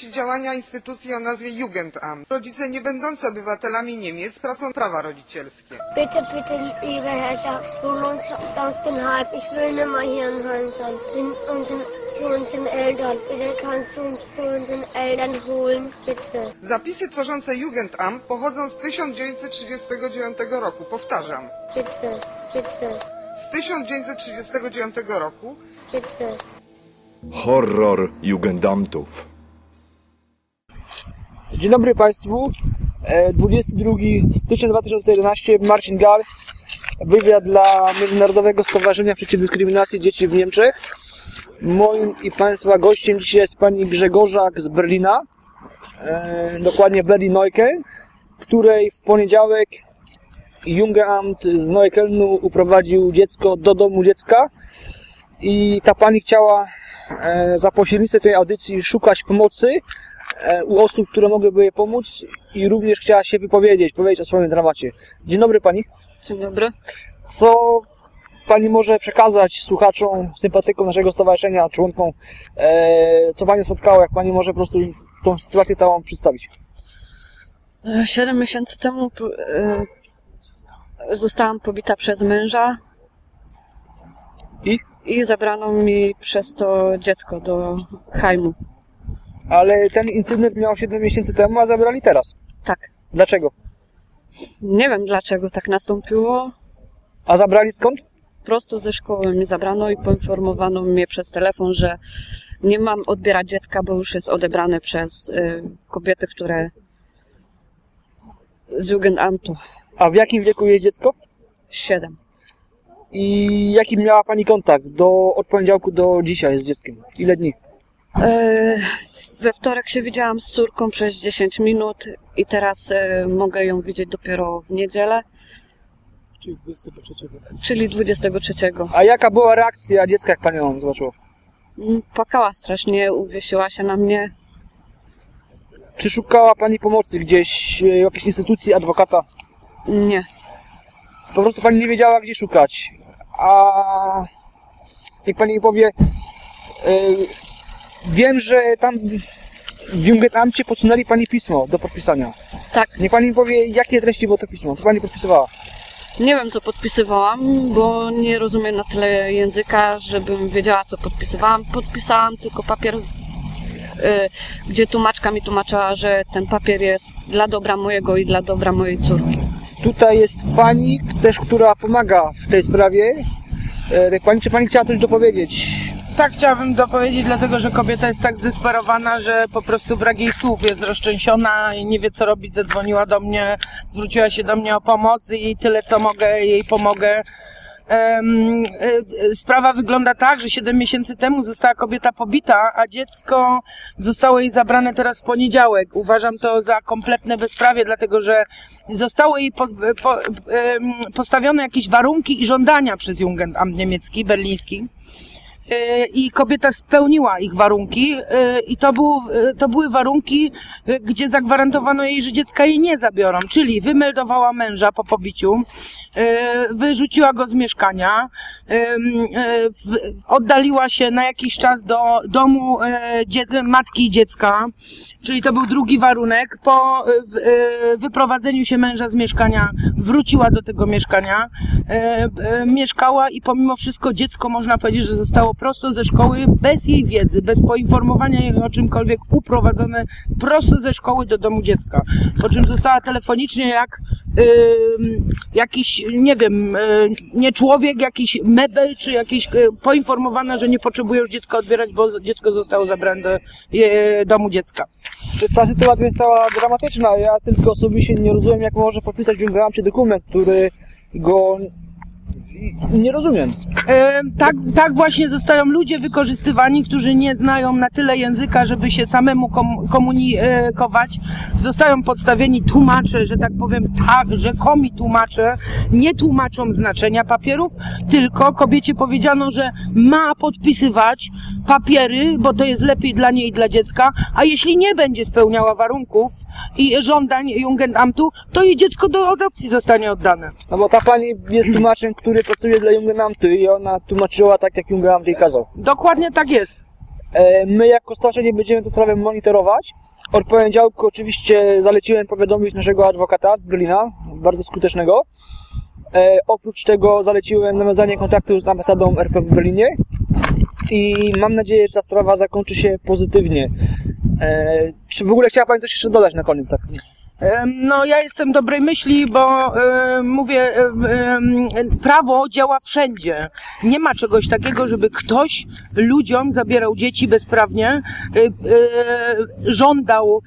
efekcie działania instytucji o nazwie Jugendamt. Rodzice nie będący obywatelami Niemiec tracą prawa rodzicielskie. Bitte, bitte, liebe Herrschaft, hol uns aus den Hype. Ich will nicht mehr hier in Holland sein. Zu unseren Eltern. Bitte kannst du uns zu unseren Eltern holen, bitte. Zapisy tworzące Jugendamt pochodzą z 1939 roku. Powtarzam. Bitte, bitte, Z 1939 roku bitte. Horror Jugendamtów. Dzień dobry Państwu. E, 22 stycznia 2011 Marcin Gal. Wywiad dla Międzynarodowego Stowarzyszenia Przeciw Dyskryminacji Dzieci w Niemczech. Moim i Państwa gościem dzisiaj jest pani Grzegorzak z Berlina. E, dokładnie Berlin-Neukölln, której w poniedziałek Jungeamt z Neuköllnu uprowadził dziecko do domu dziecka. I ta pani chciała e, za pośrednictwem tej audycji szukać pomocy e, u osób, które mogłyby jej pomóc i również chciała się wypowiedzieć, powiedzieć o swoim dramacie. Dzień dobry Pani. Dzień dobry. Co Pani może przekazać słuchaczom, sympatykom naszego stowarzyszenia, członkom, e, co Pani spotkało, jak Pani może po prostu tą sytuację całą przedstawić? E, Siedem miesięcy temu e, zostałam pobita przez męża I? I zabrano mi przez to dziecko do Hajmu. Ale ten incydent miał 7 miesięcy temu, a zabrali teraz. Tak. Dlaczego? Nie wiem dlaczego tak nastąpiło. A zabrali skąd? Prosto ze szkoły mi zabrano i poinformowano mnie przez telefon, że nie mam odbierać dziecka, bo już jest odebrane przez e, kobiety, które z Jugendamtu. A w jakim wieku jest dziecko? Siedem. I jaki miała Pani kontakt do, od poniedziałku do dzisiaj z dzieckiem? Ile dni? E, We wtorek się widziałam z córką przez 10 minut i teraz e, mogę ją widzieć dopiero w niedzielę, Czyli 23. czyli 23. A jaka była reakcja dziecka, jak Pani ją zobaczyła? Mm, Płakała strasznie, uwiesiła się na mnie. Czy szukała Pani pomocy gdzieś, e, jakiejś instytucji, adwokata? Nie. Po prostu Pani nie wiedziała, gdzie szukać. A niech Pani mi powie, e, wiem, że tam w Jugendamcie podsunęli Pani pismo do podpisania. Tak, Niech Pani mi powie, jakie treści było to pismo, co Pani podpisywała? nie wiem co podpisywałam, bo nie rozumiem na tyle języka, żebym wiedziała co podpisywałam. Podpisałam tylko papier, e, gdzie tłumaczka mi tłumaczyła, że ten papier jest dla dobra mojego i dla dobra mojej córki. Tutaj jest Pani też, która pomaga w tej sprawie. E, jak Pani, czy Pani chciała coś dopowiedzieć? Tak chciałabym dopowiedzieć, dlatego że kobieta jest tak zdesperowana, że po prostu brak jej słów, jest rozczęsiona i nie wie co robić, zadzwoniła do mnie, zwróciła się do mnie o pomoc i tyle co mogę, jej pomogę. E, e, Sprawa wygląda tak, że 7 miesięcy temu została kobieta pobita, a dziecko zostało jej zabrane teraz w poniedziałek. Uważam to za kompletne bezprawie, dlatego że zostało jej em, postawione jakieś warunki i żądania przez Jugendamt niemiecki, berliński. E, i kobieta spełniła ich warunki e, i to, był, e, to były warunki, gdzie zagwarantowano jej, że dziecka jej nie zabiorą, czyli wymeldowała męża po pobiciu, wyrzuciła go z mieszkania, oddaliła się na jakiś czas do domu matki i dziecka, czyli to był drugi warunek. Po wyprowadzeniu się męża z mieszkania wróciła do tego mieszkania, mieszkała i pomimo wszystko dziecko można powiedzieć, że zostało prosto ze szkoły, bez jej wiedzy, bez poinformowania jej o czymkolwiek, uprowadzone prosto ze szkoły do domu dziecka. Po czym została telefonicznie jak ym, jakiś, nie wiem, y, nie człowiek, jakiś mebel, czy jakiś y, poinformowana, że nie potrzebuje już dziecka odbierać, bo dziecko zostało zabrane do domu dziecka. Ta sytuacja jest cała dramatyczna? Ja tylko osobiście nie rozumiem, jak może podpisać w Jugendamcie dokument, który go nie rozumiem. E, tak, tak właśnie zostają ludzie wykorzystywani, którzy nie znają na tyle języka, żeby się samemu kom, komunikować. Zostają podstawieni tłumacze, że tak powiem, tak, rzekomi tłumacze, nie tłumaczą znaczenia papierów, tylko kobiecie powiedziano, że ma podpisywać papiery, bo to jest lepiej dla niej i dla dziecka, a jeśli nie będzie spełniała warunków i żądań Jugendamtu, to jej dziecko do adopcji zostanie oddane. No bo ta pani jest tłumaczem, który pracuje dla Jugendamtu i ona tłumaczyła tak, jak Jugendamt jej kazał. Dokładnie tak jest. E, My jako stowarzyszenie będziemy tę sprawę monitorować. Od poniedziałku oczywiście zaleciłem powiadomić naszego adwokata z Berlina, bardzo skutecznego. E, oprócz tego zaleciłem nawiązanie kontaktu z ambasadą RP w Berlinie i mam nadzieję, że ta sprawa zakończy się pozytywnie. E, czy w ogóle chciała Pani coś jeszcze dodać na koniec? Tak? No, ja jestem dobrej myśli, bo e, mówię, e, em, prawo działa wszędzie. Nie ma czegoś takiego, żeby ktoś ludziom zabierał dzieci bezprawnie, e, e, żądał,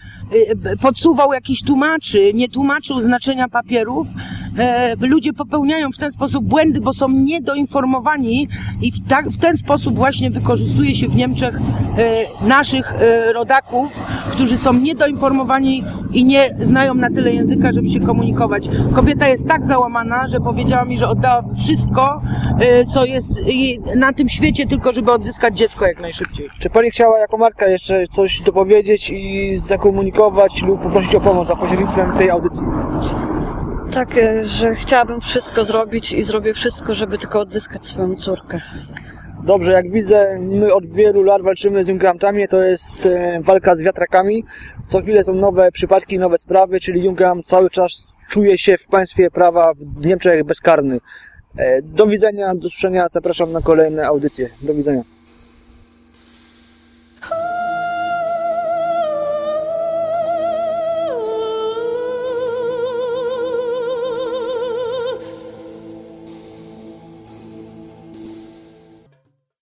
b- podsuwał jakiś tłumaczy, nie tłumaczył znaczenia papierów. E, ludzie popełniają w ten sposób błędy, bo są niedoinformowani i w, tak, w ten sposób właśnie wykorzystuje się w Niemczech e, naszych e, rodaków, którzy są niedoinformowani i nie znają na tyle języka, żeby się komunikować. Kobieta jest tak załamana, że powiedziała mi, że oddała wszystko, co jest na tym świecie, tylko żeby odzyskać dziecko jak najszybciej. Czy Pani chciała jako Marka jeszcze coś dopowiedzieć i zakomunikować lub poprosić o pomoc za pośrednictwem tej audycji? Tak, e, że chciałabym wszystko zrobić i zrobię wszystko, żeby tylko odzyskać swoją córkę. Dobrze, jak widzę, my od wielu lat walczymy z Jungamtami, to jest e, walka z wiatrakami. Co chwilę są nowe przypadki, nowe sprawy, czyli Jungam cały czas czuje się w państwie prawa w Niemczech bezkarny. E, Do widzenia, do usłyszenia, zapraszam na kolejne audycje. Do widzenia.